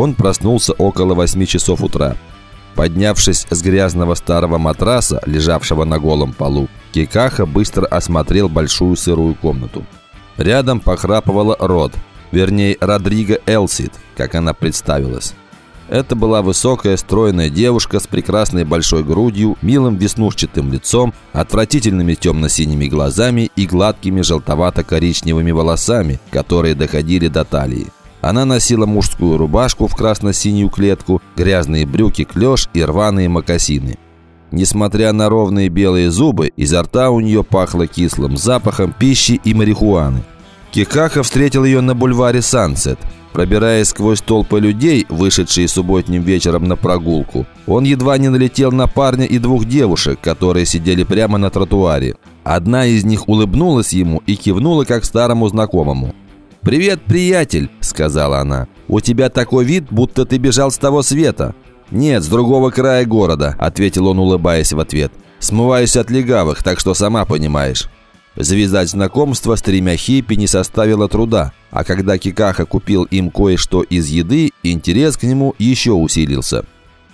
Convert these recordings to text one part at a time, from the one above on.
он проснулся около 8 часов утра. Поднявшись с грязного старого матраса, лежавшего на голом полу, Кикаха быстро осмотрел большую сырую комнату. Рядом похрапывала Род, вернее, Родриго Элсид, как она представилась. Это была высокая, стройная девушка с прекрасной большой грудью, милым веснушчатым лицом, отвратительными темно-синими глазами и гладкими желтовато-коричневыми волосами, которые доходили до талии. Она носила мужскую рубашку в красно-синюю клетку, грязные брюки клеш и рваные мокасины. Несмотря на ровные белые зубы, изо рта у нее пахло кислым запахом пищи и марихуаны. Кикаха встретил ее на бульваре Сансет. Пробираясь сквозь толпы людей, вышедшие субботним вечером на прогулку, он едва не налетел на парня и двух девушек, которые сидели прямо на тротуаре. Одна из них улыбнулась ему и кивнула как старому знакомому. «Привет, приятель!» – сказала она. «У тебя такой вид, будто ты бежал с того света». «Нет, с другого края города», – ответил он, улыбаясь в ответ. «Смываюсь от легавых, так что сама понимаешь». Завязать знакомство с тремя хиппи не составило труда, а когда Кикаха купил им кое-что из еды, интерес к нему еще усилился.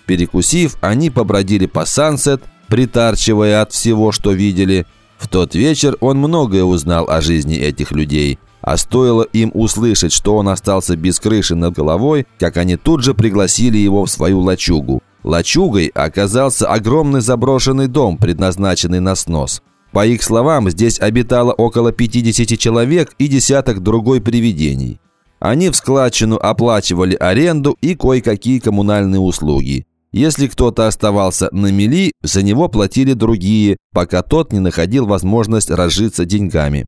Перекусив, они побродили по Сансет, притарчивая от всего, что видели. В тот вечер он многое узнал о жизни этих людей, а стоило им услышать, что он остался без крыши над головой, как они тут же пригласили его в свою лачугу. Лачугой оказался огромный заброшенный дом, предназначенный на снос. По их словам, здесь обитало около 50 человек и десяток другой привидений. Они в складчину оплачивали аренду и кое-какие коммунальные услуги. Если кто-то оставался на мели, за него платили другие, пока тот не находил возможность разжиться деньгами.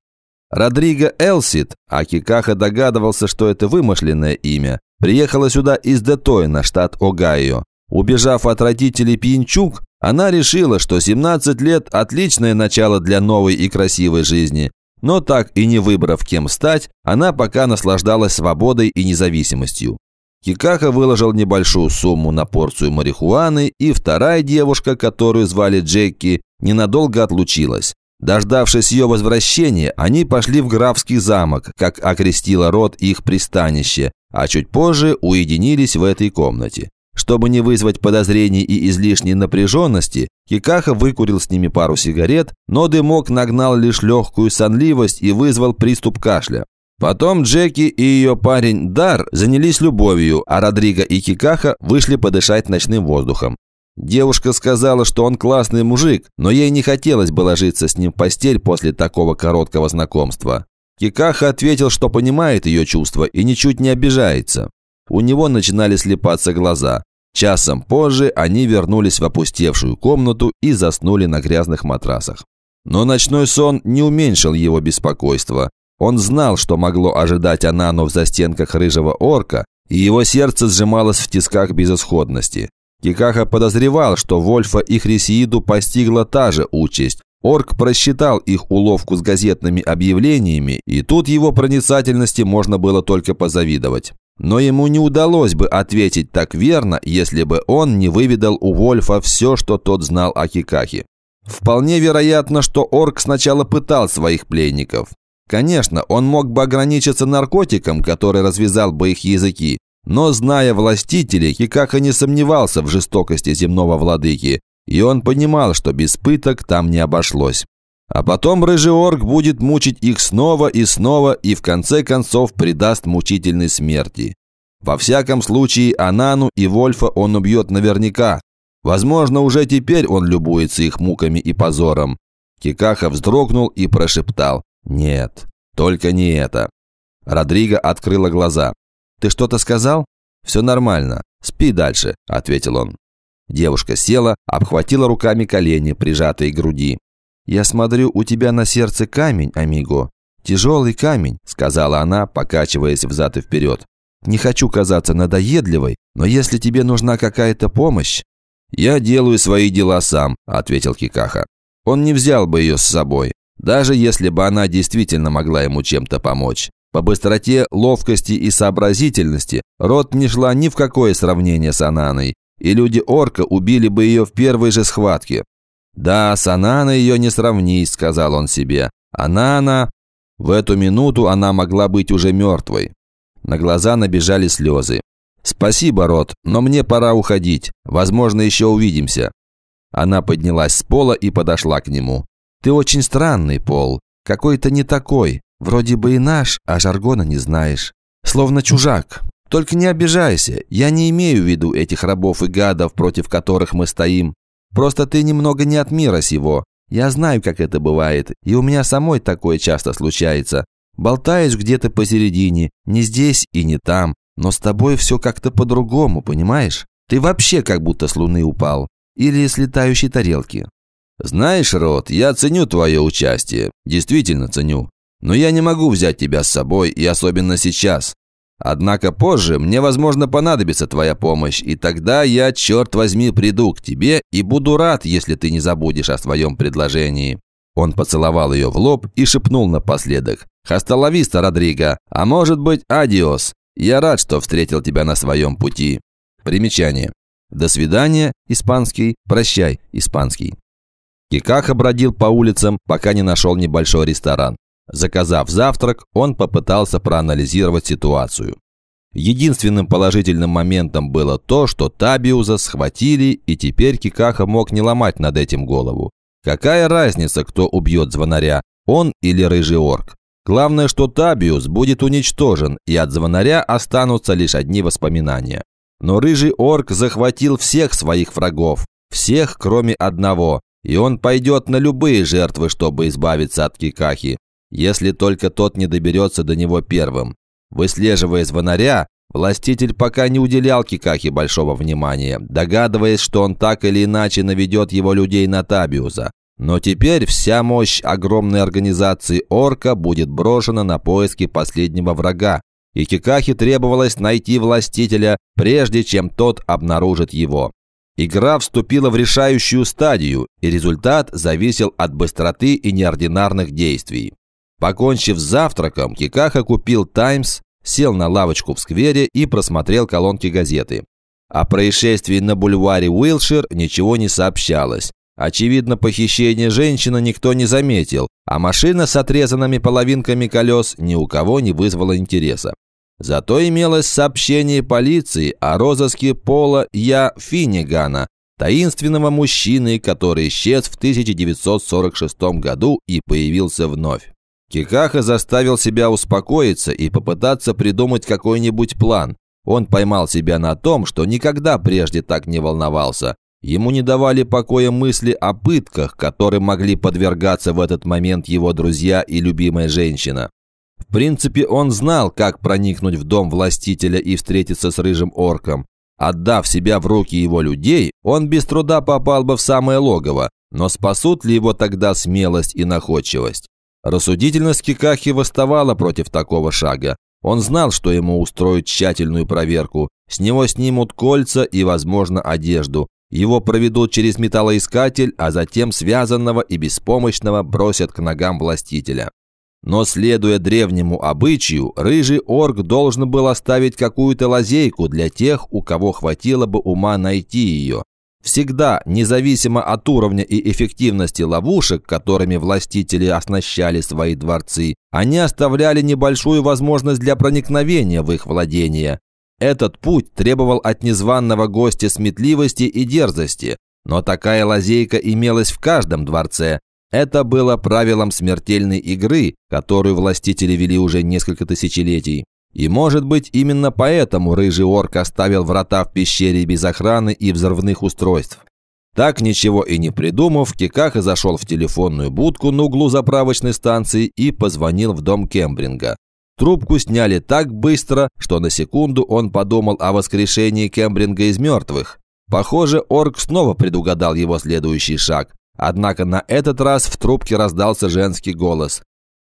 Родриго Элсит, а Кикаха догадывался, что это вымышленное имя, приехала сюда из Детойна, штат Огайо. Убежав от родителей Пьянчук, она решила, что 17 лет – отличное начало для новой и красивой жизни. Но так и не выбрав, кем стать, она пока наслаждалась свободой и независимостью. Кикаха выложил небольшую сумму на порцию марихуаны, и вторая девушка, которую звали Джеки, ненадолго отлучилась. Дождавшись ее возвращения, они пошли в графский замок, как окрестила род их пристанище, а чуть позже уединились в этой комнате. Чтобы не вызвать подозрений и излишней напряженности, Кикаха выкурил с ними пару сигарет, но дымок нагнал лишь легкую сонливость и вызвал приступ кашля. Потом Джеки и ее парень Дар занялись любовью, а Родриго и Кикаха вышли подышать ночным воздухом. Девушка сказала, что он классный мужик, но ей не хотелось бы ложиться с ним в постель после такого короткого знакомства. Кикаха ответил, что понимает ее чувства и ничуть не обижается. У него начинали слепаться глаза. Часом позже они вернулись в опустевшую комнату и заснули на грязных матрасах. Но ночной сон не уменьшил его беспокойства. Он знал, что могло ожидать Анану в застенках рыжего орка, и его сердце сжималось в тисках безысходности. Кикаха подозревал, что Вольфа и Хрисииду постигла та же участь. Орк просчитал их уловку с газетными объявлениями, и тут его проницательности можно было только позавидовать. Но ему не удалось бы ответить так верно, если бы он не выведал у Вольфа все, что тот знал о Кикахе. Вполне вероятно, что Орк сначала пытал своих пленников. Конечно, он мог бы ограничиться наркотиком, который развязал бы их языки, но, зная властителей, Хикаха не сомневался в жестокости земного владыки, и он понимал, что без пыток там не обошлось. А потом рыжий орк будет мучить их снова и снова и в конце концов предаст мучительной смерти. Во всяком случае, Анану и Вольфа он убьет наверняка. Возможно, уже теперь он любуется их муками и позором. Кикаха вздрогнул и прошептал «Нет, только не это». Родриго открыла глаза. «Ты что-то сказал?» «Все нормально. Спи дальше», – ответил он. Девушка села, обхватила руками колени, прижатые к груди. «Я смотрю, у тебя на сердце камень, амиго. Тяжелый камень», – сказала она, покачиваясь взад и вперед. «Не хочу казаться надоедливой, но если тебе нужна какая-то помощь...» «Я делаю свои дела сам», – ответил Кикаха. Он не взял бы ее с собой, даже если бы она действительно могла ему чем-то помочь. По быстроте, ловкости и сообразительности Рот не шла ни в какое сравнение с Ананой, и люди Орка убили бы ее в первой же схватке. «Да, с Ананой ее не сравнить», — сказал он себе. «Анана...» В эту минуту она могла быть уже мертвой. На глаза набежали слезы. «Спасибо, Рот, но мне пора уходить. Возможно, еще увидимся». Она поднялась с пола и подошла к нему. «Ты очень странный, Пол. Какой-то не такой. Вроде бы и наш, а жаргона не знаешь. Словно чужак. Только не обижайся. Я не имею в виду этих рабов и гадов, против которых мы стоим. Просто ты немного не от мира сего. Я знаю, как это бывает, и у меня самой такое часто случается. Болтаешь где-то посередине, не здесь и не там, но с тобой все как-то по-другому, понимаешь? Ты вообще как будто с луны упал. Или с летающей тарелки. Знаешь, Рот, я ценю твое участие. Действительно ценю. Но я не могу взять тебя с собой, и особенно сейчас. Однако позже мне, возможно, понадобится твоя помощь, и тогда я, черт возьми, приду к тебе и буду рад, если ты не забудешь о своем предложении». Он поцеловал ее в лоб и шепнул напоследок. «Хасталависта, Родриго, а может быть, адиос. Я рад, что встретил тебя на своем пути». Примечание. «До свидания, испанский, прощай, испанский». Кикаха бродил по улицам, пока не нашел небольшой ресторан. Заказав завтрак, он попытался проанализировать ситуацию. Единственным положительным моментом было то, что Табиуза схватили, и теперь Кикаха мог не ломать над этим голову. Какая разница, кто убьет звонаря, он или рыжий орк? Главное, что Табиус будет уничтожен, и от звонаря останутся лишь одни воспоминания. Но рыжий орк захватил всех своих врагов, всех, кроме одного, и он пойдет на любые жертвы, чтобы избавиться от Кикахи если только тот не доберется до него первым. Выслеживая звонаря, властитель пока не уделял Кикахе большого внимания, догадываясь, что он так или иначе наведет его людей на Табиуса. Но теперь вся мощь огромной организации Орка будет брошена на поиски последнего врага, и Кикахе требовалось найти властителя, прежде чем тот обнаружит его. Игра вступила в решающую стадию, и результат зависел от быстроты и неординарных действий. Покончив с завтраком, Кикаха купил «Таймс», сел на лавочку в сквере и просмотрел колонки газеты. О происшествии на бульваре Уилшир ничего не сообщалось. Очевидно, похищение женщины никто не заметил, а машина с отрезанными половинками колес ни у кого не вызвала интереса. Зато имелось сообщение полиции о розыске Пола Я Финнигана, таинственного мужчины, который исчез в 1946 году и появился вновь. Кикаха заставил себя успокоиться и попытаться придумать какой-нибудь план. Он поймал себя на том, что никогда прежде так не волновался. Ему не давали покоя мысли о пытках, которым могли подвергаться в этот момент его друзья и любимая женщина. В принципе, он знал, как проникнуть в дом властителя и встретиться с рыжим орком. Отдав себя в руки его людей, он без труда попал бы в самое логово, но спасут ли его тогда смелость и находчивость? Рассудительность Кикахи восставала против такого шага. Он знал, что ему устроят тщательную проверку. С него снимут кольца и, возможно, одежду. Его проведут через металлоискатель, а затем связанного и беспомощного бросят к ногам властителя. Но, следуя древнему обычаю, рыжий орк должен был оставить какую-то лазейку для тех, у кого хватило бы ума найти ее. Всегда, независимо от уровня и эффективности ловушек, которыми властители оснащали свои дворцы, они оставляли небольшую возможность для проникновения в их владения. Этот путь требовал от незваного гостя сметливости и дерзости, но такая лазейка имелась в каждом дворце. Это было правилом смертельной игры, которую властители вели уже несколько тысячелетий. И может быть именно поэтому рыжий орк оставил врата в пещере без охраны и взрывных устройств. Так ничего и не придумав, Кикаха зашел в телефонную будку на углу заправочной станции и позвонил в дом Кембринга. Трубку сняли так быстро, что на секунду он подумал о воскрешении Кембринга из мертвых. Похоже, орк снова предугадал его следующий шаг. Однако на этот раз в трубке раздался женский голос.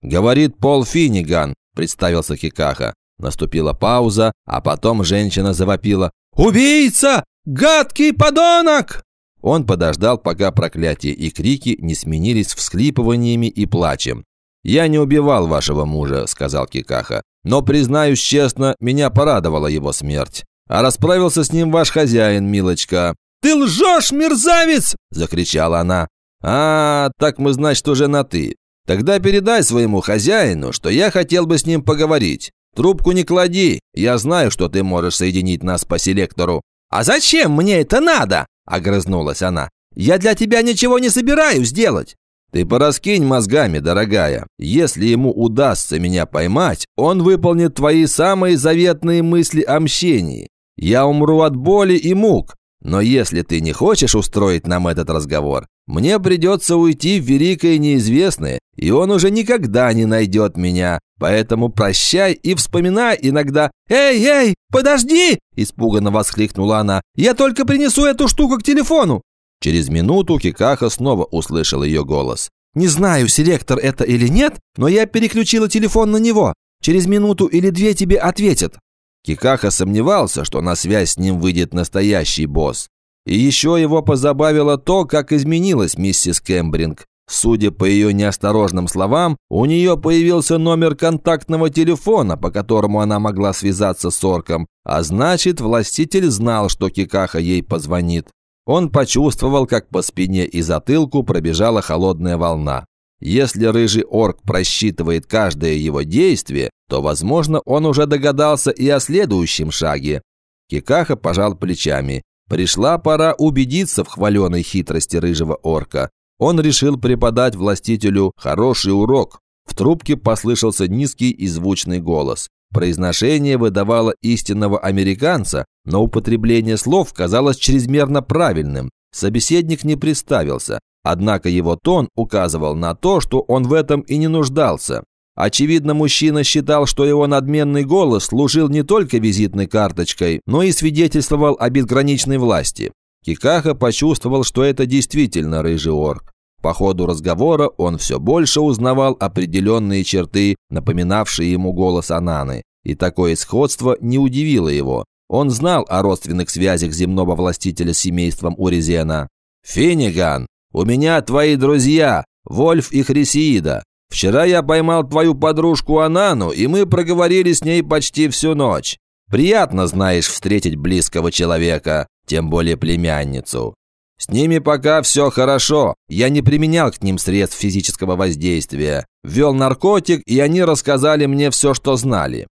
«Говорит Пол Финниган», – представился Кикаха. Наступила пауза, а потом женщина завопила. «Убийца! Гадкий подонок!» Он подождал, пока проклятия и крики не сменились всхлипываниями и плачем. «Я не убивал вашего мужа», — сказал Кикаха. «Но, признаюсь честно, меня порадовала его смерть. А расправился с ним ваш хозяин, милочка». «Ты лжешь, мерзавец!» – закричала она. «А, так мы, значит, уже на «ты». Тогда передай своему хозяину, что я хотел бы с ним поговорить. Трубку не клади. Я знаю, что ты можешь соединить нас по селектору». «А зачем мне это надо?» – огрызнулась она. «Я для тебя ничего не собираюсь делать». «Ты пораскинь мозгами, дорогая. Если ему удастся меня поймать, он выполнит твои самые заветные мысли о мщении. Я умру от боли и мук. Но если ты не хочешь устроить нам этот разговор, мне придется уйти в великое неизвестное, и он уже никогда не найдет меня. Поэтому прощай и вспоминай иногда «Эй, эй, подожди!» – испуганно воскликнула она. «Я только принесу эту штуку к телефону!» Через минуту Кикаха снова услышал ее голос. «Не знаю, селектор это или нет, но я переключила телефон на него. Через минуту или две тебе ответят». Кикаха сомневался, что на связь с ним выйдет настоящий босс. И еще его позабавило то, как изменилась миссис Кембринг. Судя по ее неосторожным словам, у нее появился номер контактного телефона, по которому она могла связаться с орком, а значит, властитель знал, что Кикаха ей позвонит. Он почувствовал, как по спине и затылку пробежала холодная волна. Если рыжий орк просчитывает каждое его действие, то, возможно, он уже догадался и о следующем шаге. Кикаха пожал плечами. Пришла пора убедиться в хваленой хитрости рыжего орка. Он решил преподать властителю хороший урок. В трубке послышался низкий и звучный голос. Произношение выдавало истинного американца, но употребление слов казалось чрезмерно правильным. Собеседник не представился, однако его тон указывал на то, что он в этом и не нуждался. Очевидно, мужчина считал, что его надменный голос служил не только визитной карточкой, но и свидетельствовал о безграничной власти. Кикаха почувствовал, что это действительно рыжий орк. По ходу разговора он все больше узнавал определенные черты, напоминавшие ему голос Ананы. И такое сходство не удивило его. Он знал о родственных связях земного властителя с семейством Урезена. «Финниган, у меня твои друзья, Вольф и Хрисиида. Вчера я поймал твою подружку Анану, и мы проговорили с ней почти всю ночь. Приятно, знаешь, встретить близкого человека, тем более племянницу. С ними пока все хорошо. Я не применял к ним средств физического воздействия. Ввел наркотик, и они рассказали мне все, что знали.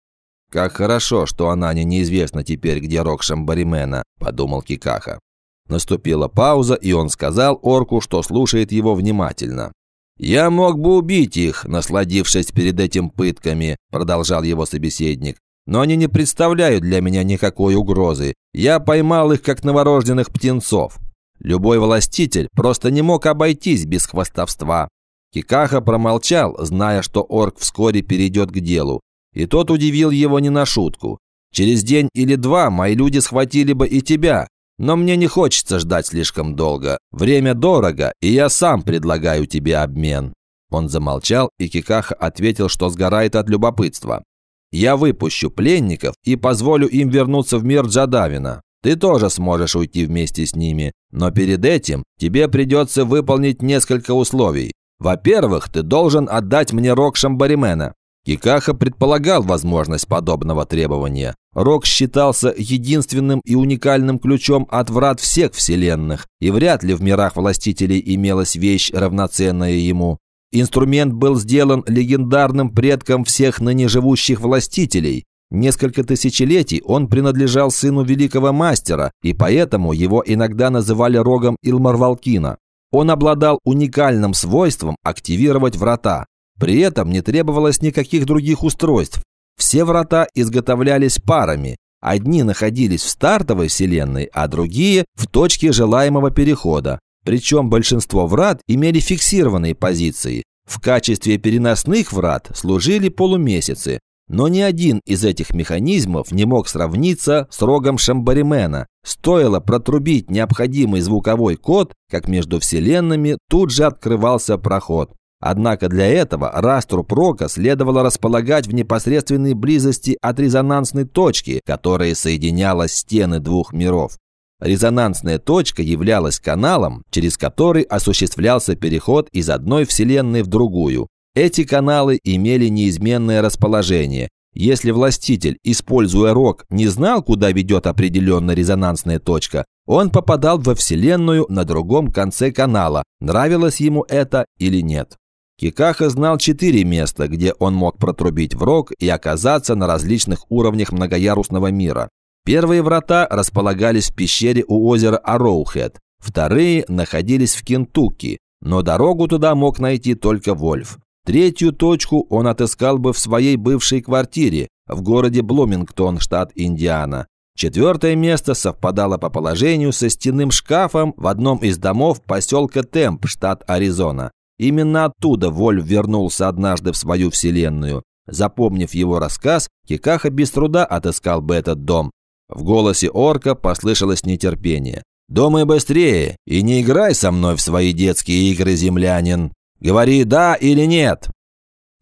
«Как хорошо, что Анане неизвестно теперь, где рок Шамбаримена», – подумал Кикаха. Наступила пауза, и он сказал орку, что слушает его внимательно. «Я мог бы убить их, насладившись перед этим пытками», – продолжал его собеседник. «Но они не представляют для меня никакой угрозы. Я поймал их, как новорожденных птенцов. Любой властитель просто не мог обойтись без хвастовства. Кикаха промолчал, зная, что орк вскоре перейдет к делу. И тот удивил его не на шутку. «Через день или два мои люди схватили бы и тебя, но мне не хочется ждать слишком долго. Время дорого, и я сам предлагаю тебе обмен». Он замолчал, и Кикаха ответил, что сгорает от любопытства. «Я выпущу пленников и позволю им вернуться в мир Джадавина. Ты тоже сможешь уйти вместе с ними, но перед этим тебе придется выполнить несколько условий. Во-первых, ты должен отдать мне рог Шамбаримена». Кикаха предполагал возможность подобного требования. Рог считался единственным и уникальным ключом от врат всех вселенных, и вряд ли в мирах властителей имелась вещь, равноценная ему. Инструмент был сделан легендарным предком всех ныне живущих властителей, Несколько тысячелетий он принадлежал сыну великого мастера, и поэтому его иногда называли рогом Илмарвалкина. Он обладал уникальным свойством активировать врата. При этом не требовалось никаких других устройств. Все врата изготовлялись парами. Одни находились в стартовой вселенной, а другие – в точке желаемого перехода. Причем большинство врат имели фиксированные позиции. В качестве переносных врат служили полумесяцы, но ни один из этих механизмов не мог сравниться с рогом Шамбаримена. Стоило протрубить необходимый звуковой код, как между вселенными тут же открывался проход. Однако для этого раструб рока следовало располагать в непосредственной близости от резонансной точки, которая соединяла стены двух миров. Резонансная точка являлась каналом, через который осуществлялся переход из одной вселенной в другую. Эти каналы имели неизменное расположение. Если властитель, используя рог, не знал, куда ведет определенная резонансная точка, он попадал во Вселенную на другом конце канала, нравилось ему это или нет. Кикаха знал четыре места, где он мог протрубить в рог и оказаться на различных уровнях многоярусного мира. Первые врата располагались в пещере у озера Ароухед, вторые находились в Кентукки, но дорогу туда мог найти только Вольф. Третью точку он отыскал бы в своей бывшей квартире в городе Блумингтон, штат Индиана. Четвертое место совпадало по положению со стенным шкафом в одном из домов поселка Темп, штат Аризона. Именно оттуда Вольф вернулся однажды в свою вселенную. Запомнив его рассказ, Кикаха без труда отыскал бы этот дом. В голосе орка послышалось нетерпение. «Думай быстрее и не играй со мной в свои детские игры, землянин. Говори «да» или «нет».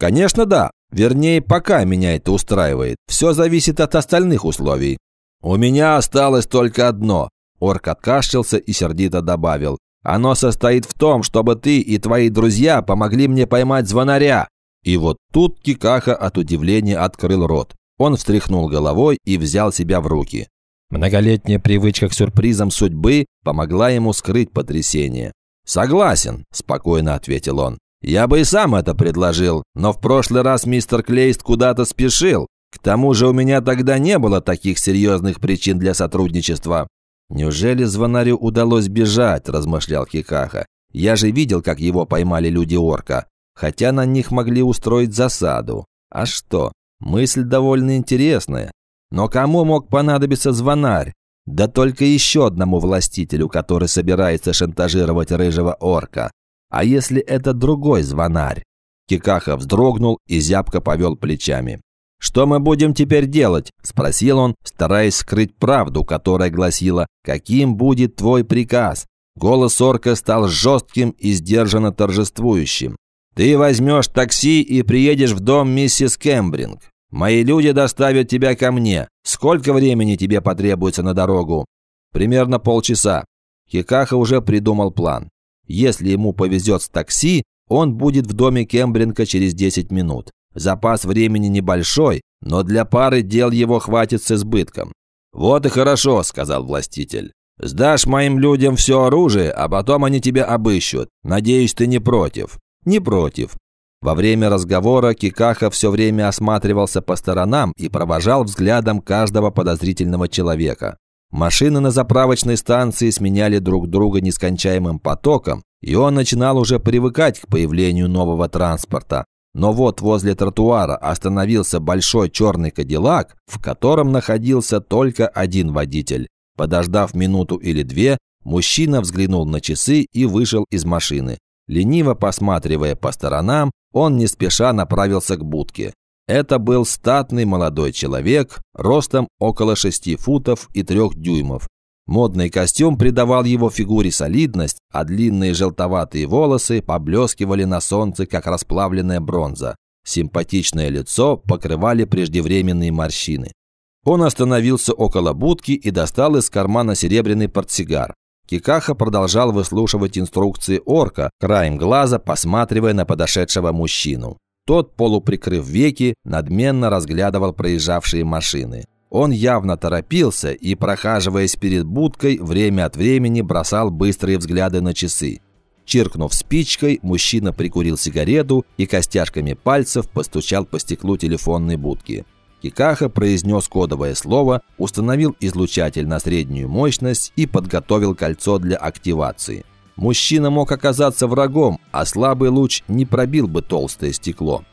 «Конечно, да. Вернее, пока меня это устраивает. Все зависит от остальных условий. У меня осталось только одно». Орк откашлялся и сердито добавил. «Оно состоит в том, чтобы ты и твои друзья помогли мне поймать звонаря». И вот тут Кикаха от удивления открыл рот. Он встряхнул головой и взял себя в руки. Многолетняя привычка к сюрпризам судьбы помогла ему скрыть потрясение. «Согласен», – спокойно ответил он. «Я бы и сам это предложил, но в прошлый раз мистер Клейст куда-то спешил. К тому же у меня тогда не было таких серьезных причин для сотрудничества». «Неужели звонарю удалось бежать?» – размышлял Кикаха. «Я же видел, как его поймали люди орка. Хотя на них могли устроить засаду. А что? Мысль довольно интересная. Но кому мог понадобиться звонарь? Да только еще одному властителю, который собирается шантажировать рыжего орка. А если это другой звонарь? Кикаха вздрогнул и зябко повел плечами. «Что мы будем теперь делать?» – спросил он, стараясь скрыть правду, которая гласила «Каким будет твой приказ?» Голос орка стал жестким и сдержанно торжествующим. «Ты возьмешь такси и приедешь в дом миссис Кембринг. Мои люди доставят тебя ко мне. Сколько времени тебе потребуется на дорогу? Примерно полчаса. Хикаха уже придумал план. Если ему повезет с такси, он будет в доме Кембринга через 10 минут. Запас времени небольшой, но для пары дел его хватит с избытком. «Вот и хорошо», – сказал властитель. «Сдашь моим людям все оружие, а потом они тебя обыщут. Надеюсь, ты не против». «Не против. Во время разговора Кикаха все время осматривался по сторонам и провожал взглядом каждого подозрительного человека. Машины на заправочной станции сменяли друг друга нескончаемым потоком, и он начинал уже привыкать к появлению нового транспорта. Но вот возле тротуара остановился большой черный кадиллак, в котором находился только один водитель. Подождав минуту или две, мужчина взглянул на часы и вышел из машины. Лениво посматривая по сторонам, он не спеша направился к будке. Это был статный молодой человек, ростом около 6 футов и 3 дюймов. Модный костюм придавал его фигуре солидность, а длинные желтоватые волосы поблескивали на солнце, как расплавленная бронза. Симпатичное лицо покрывали преждевременные морщины. Он остановился около будки и достал из кармана серебряный портсигар. Кикаха продолжал выслушивать инструкции орка, краем глаза посматривая на подошедшего мужчину. Тот, полуприкрыв веки, надменно разглядывал проезжавшие машины. Он явно торопился и, прохаживаясь перед будкой, время от времени бросал быстрые взгляды на часы. Чиркнув спичкой, мужчина прикурил сигарету и костяшками пальцев постучал по стеклу телефонной будки. Кикаха произнес кодовое слово, установил излучатель на среднюю мощность и подготовил кольцо для активации. Мужчина мог оказаться врагом, а слабый луч не пробил бы толстое стекло.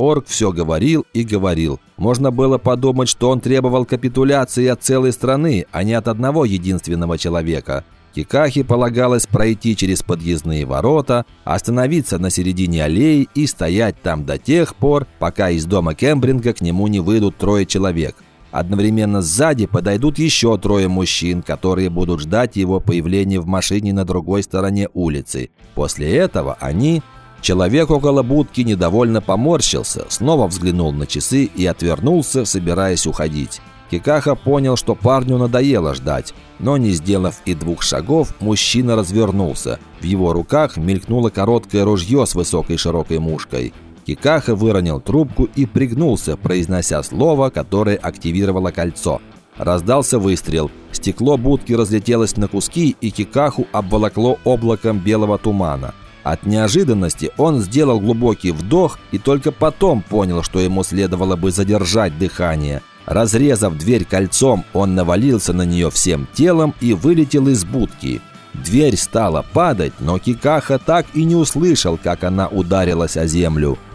Орк все говорил и говорил. Можно было подумать, что он требовал капитуляции от целой страны, а не от одного единственного человека – Кикахе полагалось пройти через подъездные ворота, остановиться на середине аллеи и стоять там до тех пор, пока из дома Кембринга к нему не выйдут трое человек. Одновременно сзади подойдут еще трое мужчин, которые будут ждать его появления в машине на другой стороне улицы. После этого они... Человек около будки недовольно поморщился, снова взглянул на часы и отвернулся, собираясь уходить. Кикаха понял, что парню надоело ждать, но не сделав и двух шагов, мужчина развернулся. В его руках мелькнуло короткое ружье с высокой широкой мушкой. Кикаха выронил трубку и пригнулся, произнося слово, которое активировало кольцо. Раздался выстрел. Стекло будки разлетелось на куски, и Кикаху обволокло облаком белого тумана. От неожиданности он сделал глубокий вдох и только потом понял, что ему следовало бы задержать дыхание. Разрезав дверь кольцом, он навалился на нее всем телом и вылетел из будки. Дверь стала падать, но Кикаха так и не услышал, как она ударилась о землю –